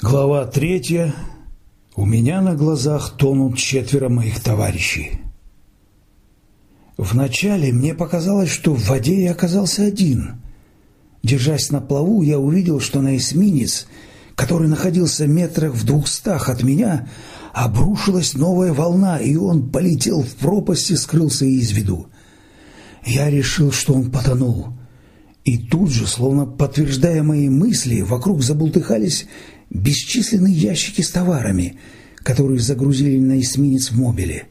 Глава третья. У меня на глазах тонут четверо моих товарищей. Вначале мне показалось, что в воде я оказался один. Держась на плаву, я увидел, что на эсминец, который находился метрах в двухстах от меня, обрушилась новая волна, и он полетел в пропасть и скрылся из виду. Я решил, что он потонул. И тут же, словно подтверждая мои мысли, вокруг забултыхались бесчисленные ящики с товарами, которые загрузили на эсминец в мобиле.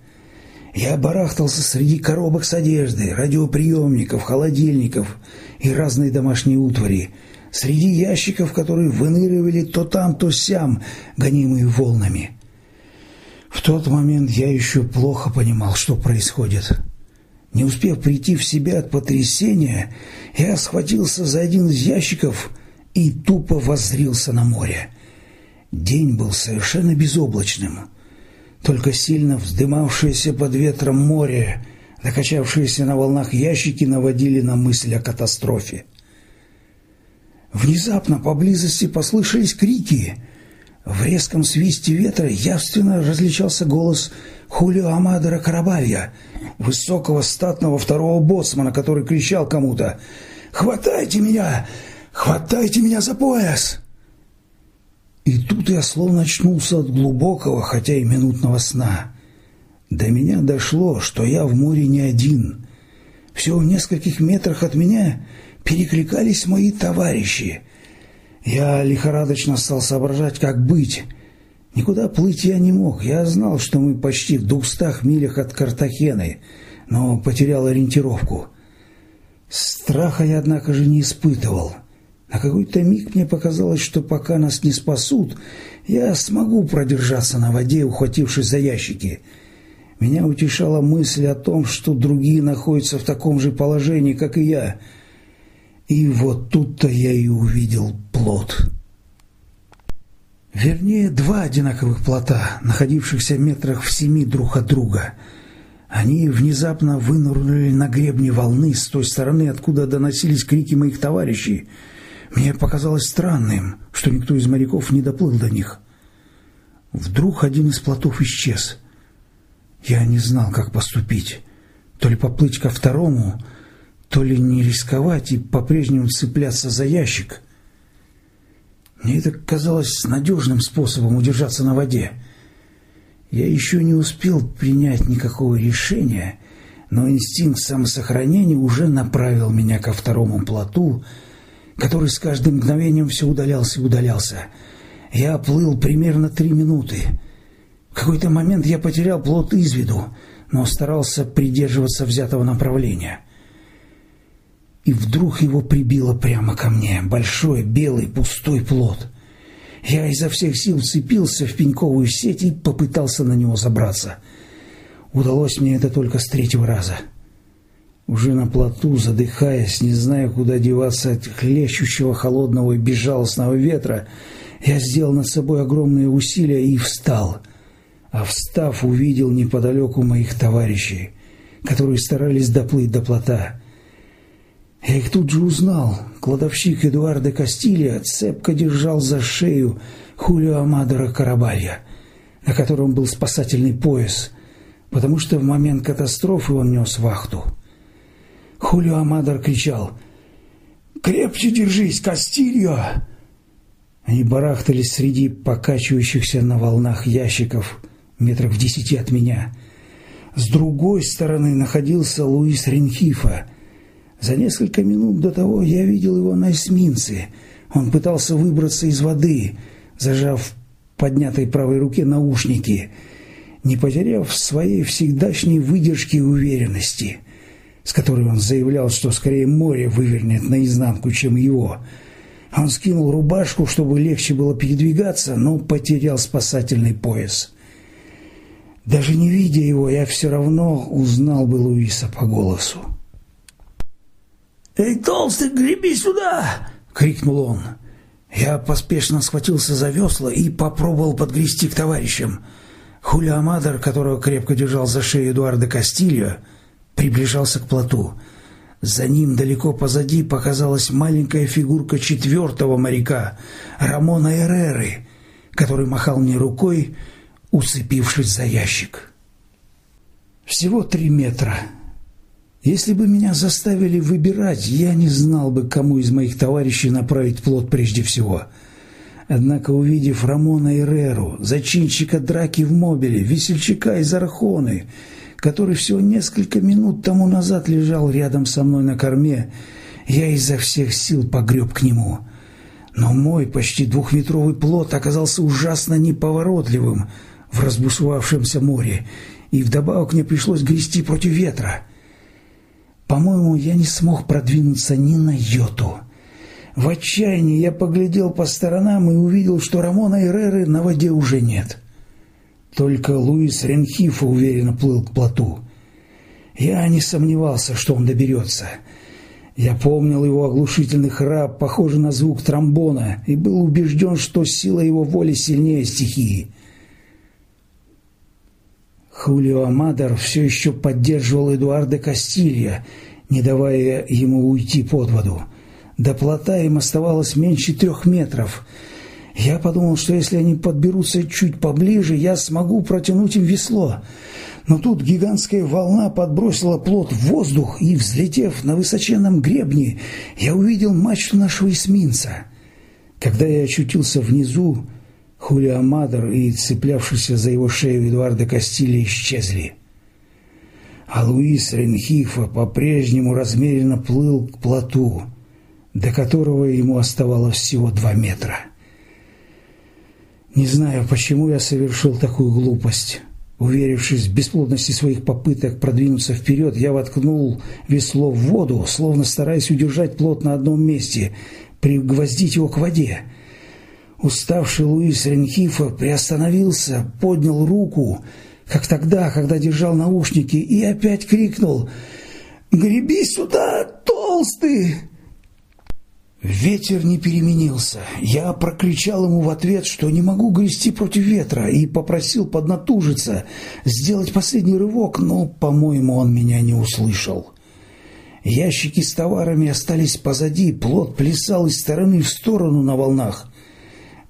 Я барахтался среди коробок с одеждой, радиоприемников, холодильников и разной домашней утвари, среди ящиков, которые выныривали то там, то сям, гонимые волнами. В тот момент я еще плохо понимал, что происходит. Не успев прийти в себя от потрясения, я схватился за один из ящиков и тупо воззрился на море. День был совершенно безоблачным. Только сильно вздымавшееся под ветром море, накачавшиеся на волнах ящики наводили на мысль о катастрофе. Внезапно поблизости послышались крики. В резком свисте ветра явственно различался голос Хулио Амадора Карабалья, высокого статного второго боцмана, который кричал кому-то «Хватайте меня! Хватайте меня за пояс!» И тут я словно очнулся от глубокого, хотя и минутного сна. До меня дошло, что я в море не один. Все в нескольких метрах от меня перекликались мои товарищи. Я лихорадочно стал соображать, как быть. Никуда плыть я не мог. Я знал, что мы почти в двухстах милях от Картахены, но потерял ориентировку. Страха я, однако же, не испытывал. На какой-то миг мне показалось, что пока нас не спасут, я смогу продержаться на воде, ухватившись за ящики. Меня утешала мысль о том, что другие находятся в таком же положении, как и я. И вот тут-то я и увидел плод. Вернее, два одинаковых плота, находившихся метрах в семи друг от друга. Они внезапно вынырнули на гребне волны с той стороны, откуда доносились крики моих товарищей – мне показалось странным, что никто из моряков не доплыл до них. Вдруг один из плотов исчез. Я не знал, как поступить. То ли поплыть ко второму, то ли не рисковать и по-прежнему цепляться за ящик. Мне это казалось надежным способом удержаться на воде. Я еще не успел принять никакого решения, но инстинкт самосохранения уже направил меня ко второму плоту, который с каждым мгновением все удалялся и удалялся. Я плыл примерно три минуты. В какой-то момент я потерял плот из виду, но старался придерживаться взятого направления. И вдруг его прибило прямо ко мне, большой, белый, пустой плот. Я изо всех сил вцепился в пеньковую сеть и попытался на него забраться. Удалось мне это только с третьего раза. — уже на плоту, задыхаясь, не зная, куда деваться от хлещущего холодного и безжалостного ветра, я сделал над собой огромные усилия и встал. А встав, увидел неподалеку моих товарищей, которые старались доплыть до плота. Я их тут же узнал. Кладовщик Эдуарда Кастилья цепко держал за шею Хулио Амадора Карабалья, на котором был спасательный пояс, потому что в момент катастрофы он нес вахту. Хулио Амадор кричал «Крепче держись, Кастильо!» Они барахтались среди покачивающихся на волнах ящиков метров в десяти от меня. С другой стороны находился Луис Ренхифа. За несколько минут до того я видел его на эсминце. Он пытался выбраться из воды, зажав поднятой правой руке наушники, не потеряв своей всегдашней выдержки и уверенности с которой он заявлял, что скорее море вывернет наизнанку, чем его. Он скинул рубашку, чтобы легче было передвигаться, но потерял спасательный пояс. Даже не видя его, я все равно узнал бы Луиса по голосу. «Эй, толстый, греби сюда!» — крикнул он. Я поспешно схватился за весла и попробовал подгрести к товарищам. Хулио Амадор, которого крепко держал за шею Эдуарда Кастильо, приближался к плоту. За ним далеко позади показалась маленькая фигурка четвертого моряка, Рамона Эреры, который махал мне рукой, уцепившись за ящик. Всего три метра. Если бы меня заставили выбирать, я не знал бы, кому из моих товарищей направить плод прежде всего. Однако, увидев Рамона Эреру, зачинщика драки в мобиле, весельчака из Архоны, который всего несколько минут тому назад лежал рядом со мной на корме, я изо всех сил погреб к нему. Но мой почти двухметровый плот оказался ужасно неповоротливым в разбушевавшемся море, и вдобавок мне пришлось грести против ветра. По-моему, я не смог продвинуться ни на йоту. В отчаянии я поглядел по сторонам и увидел, что Рамона Эреры на воде уже нет. Только Луис Ренхифа уверенно плыл к плоту. Я не сомневался, что он доберется. Я помнил его оглушительный храп, похожий на звук тромбона, и был убежден, что сила его воли сильнее стихии. Хулио Амадор все еще поддерживал Эдуарда Кастилья, не давая ему уйти под воду. До плота им оставалось меньше трех метров. Я подумал, что если они подберутся чуть поближе, я смогу протянуть им весло. Но тут гигантская волна подбросила плот в воздух, и, взлетев на высоченном гребне, я увидел мачту нашего эсминца. Когда я очутился внизу, Хулио Амадор и цеплявшийся за его шею Эдуарда Кастилья исчезли. А Луис Ренхифа по-прежнему размеренно плыл к плоту, до которого ему оставалось всего два метра. Не знаю, почему я совершил такую глупость. Уверившись в бесплодности своих попыток продвинуться вперед, я воткнул весло в воду, словно стараясь удержать плот на одном месте, пригвоздить его к воде. Уставший Луис Ренхифа приостановился, поднял руку, как тогда, когда держал наушники, и опять крикнул «Греби сюда, толстый!» Ветер не переменился. Я прокричал ему в ответ, что не могу грести против ветра, и попросил поднатужиться, сделать последний рывок, но, по-моему, он меня не услышал. Ящики с товарами остались позади, плот плясал из стороны в сторону на волнах.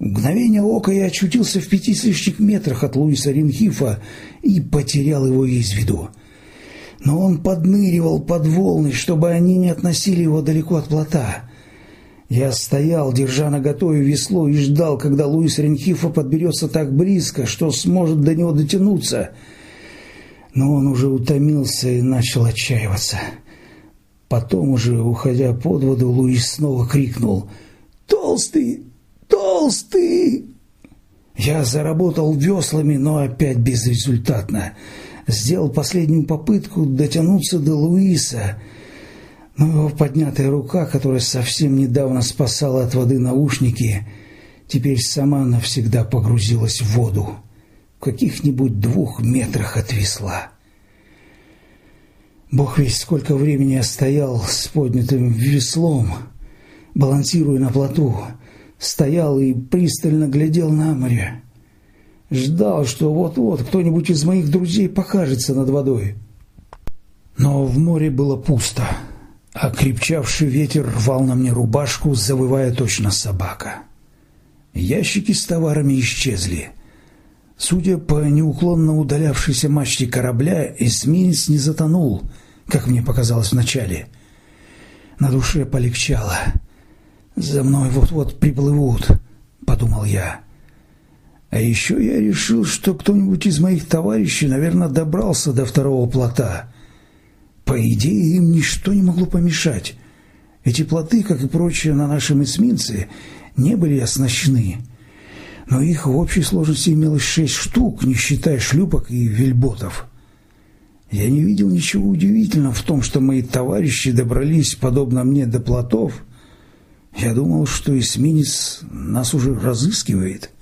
В мгновение ока я очутился в пяти с лишним метрах от Луиса Ренхифа и потерял его из виду. Но он подныривал под волны, чтобы они не относили его далеко от плота. Я стоял, держа на готове весло, и ждал, когда Луис Ренхифа подберется так близко, что сможет до него дотянуться. Но он уже утомился и начал отчаиваться. Потом уже, уходя под воду, Луис снова крикнул «Толстый! Толстый!» Я заработал веслами, но опять безрезультатно. Сделал последнюю попытку дотянуться до Луиса, но его поднятая рука, которая совсем недавно спасала от воды наушники, теперь сама навсегда погрузилась в воду, в каких-нибудь двух метрах от весла. Бог весь сколько времени я стоял с поднятым веслом, балансируя на плоту, стоял и пристально глядел на море. Ждал, что вот-вот кто-нибудь из моих друзей покажется над водой. Но в море было пусто, а крепчавший ветер рвал на мне рубашку, завывая точно собака. Ящики с товарами исчезли. Судя по неуклонно удалявшейся мачте корабля, эсминец не затонул, как мне показалось вначале. На душе полегчало — «За мной вот-вот приплывут», — подумал я. А еще я решил, что кто-нибудь из моих товарищей, наверное, добрался до второго плота. По идее, им ничто не могло помешать. Эти плоты, как и прочие на нашем эсминце, не были оснащены. Но их в общей сложности имелось шесть штук, не считая шлюпок и вельботов. Я не видел ничего удивительного в том, что мои товарищи добрались, подобно мне, до плотов, я думал, что эсминец нас уже разыскивает.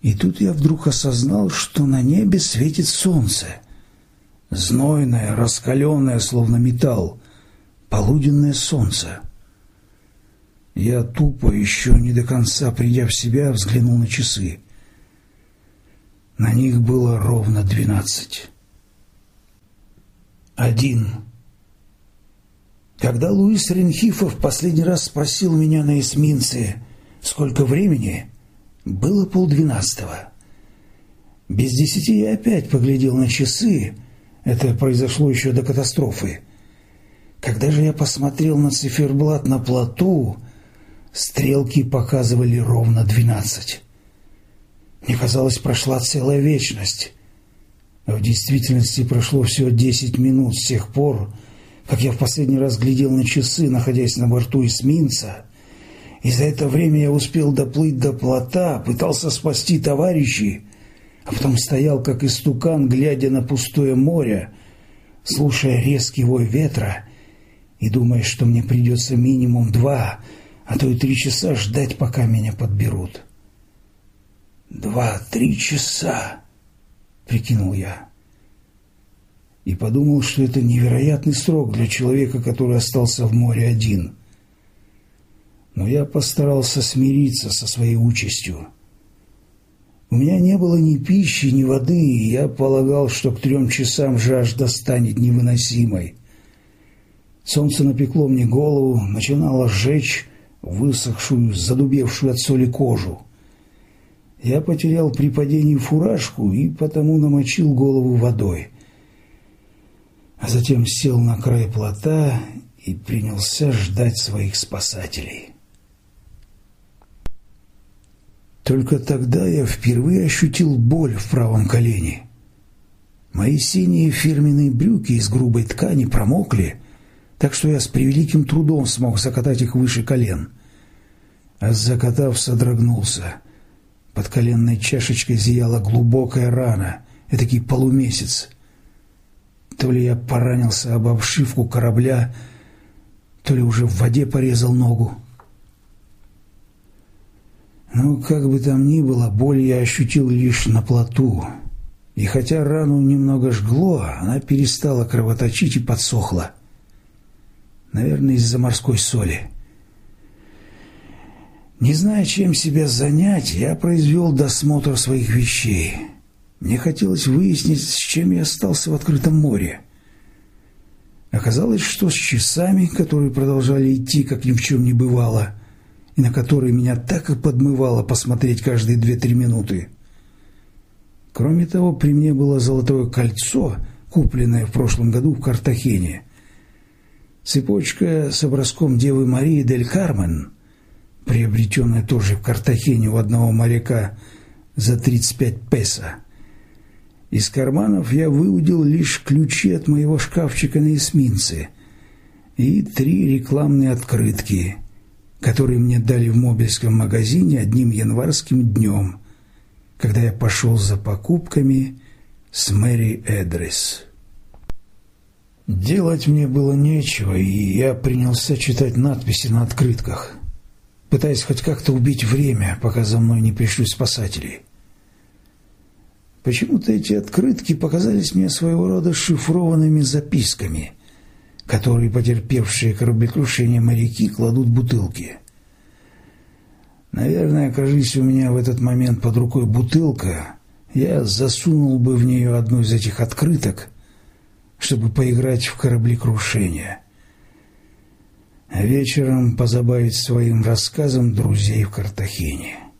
И тут я вдруг осознал, что на небе светит солнце. Знойное, раскаленное, словно металл, полуденное солнце. Я тупо, еще не до конца придя в себя, взглянул на часы. На них было ровно двенадцать. Один. Когда Луис Ренхифов последний раз спросил меня на эсминце, сколько времени, Было полдвенадцатого. Без десяти я опять поглядел на часы. Это произошло еще до катастрофы. Когда же я посмотрел на циферблат на плоту, стрелки показывали ровно двенадцать. Мне казалось, прошла целая вечность. А в действительности прошло всего десять минут с тех пор, как я в последний раз глядел на часы, находясь на борту эсминца, и за это время я успел доплыть до плота, пытался спасти товарищей, а потом стоял как истукан, глядя на пустое море, слушая резкий вой ветра и думая, что мне придется минимум два, а то и три часа ждать, пока меня подберут. «Два-три часа!» — прикинул я. И подумал, что это невероятный срок для человека, который остался в море один. Но я постарался смириться со своей участью. У меня не было ни пищи, ни воды, и я полагал, что к трем часам жажда станет невыносимой. Солнце напекло мне голову, начинало сжечь высохшую, задубевшую от соли кожу. Я потерял при падении фуражку и потому намочил голову водой. А затем сел на край плота и принялся ждать своих спасателей. Только тогда я впервые ощутил боль в правом колене. Мои синие фирменные брюки из грубой ткани промокли, так что я с превеликим трудом смог закатать их выше колен. А закатав, содрогнулся. Под коленной чашечкой зияла глубокая рана, этакий полумесяц. То ли я поранился об обшивку корабля, то ли уже в воде порезал ногу. Но как бы там ни было, боль я ощутил лишь на плоту. И хотя рану немного жгло, она перестала кровоточить и подсохла. Наверное, из-за морской соли. Не зная, чем себя занять, я произвел досмотр своих вещей. Мне хотелось выяснить, с чем я остался в открытом море. Оказалось, что с часами, которые продолжали идти, как ни в чем не бывало, и на который меня так и подмывало посмотреть каждые две-три минуты. Кроме того, при мне было золотое кольцо, купленное в прошлом году в Картахене. Цепочка с образком Девы Марии дель Кармен, приобретенная тоже в Картахене у одного моряка за 35 песо. Из карманов я выудил лишь ключи от моего шкафчика на эсминце и три рекламные открытки – который мне дали в мобильском магазине одним январским днем, когда я пошел за покупками с Мэри Эдрис. Делать мне было нечего, и я принялся читать надписи на открытках, пытаясь хоть как-то убить время, пока за мной не пришли спасатели. Почему-то эти открытки показались мне своего рода шифрованными записками – которые потерпевшие кораблекрушение моряки кладут бутылки. Наверное, окажись у меня в этот момент под рукой бутылка, я засунул бы в нее одну из этих открыток, чтобы поиграть в кораблекрушение. А вечером позабавить своим рассказом друзей в Картахене.